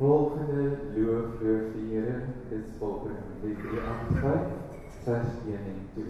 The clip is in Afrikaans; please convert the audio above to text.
Volgende loof loof die Here is volgens Matteus 3:8, vers 1 en 2.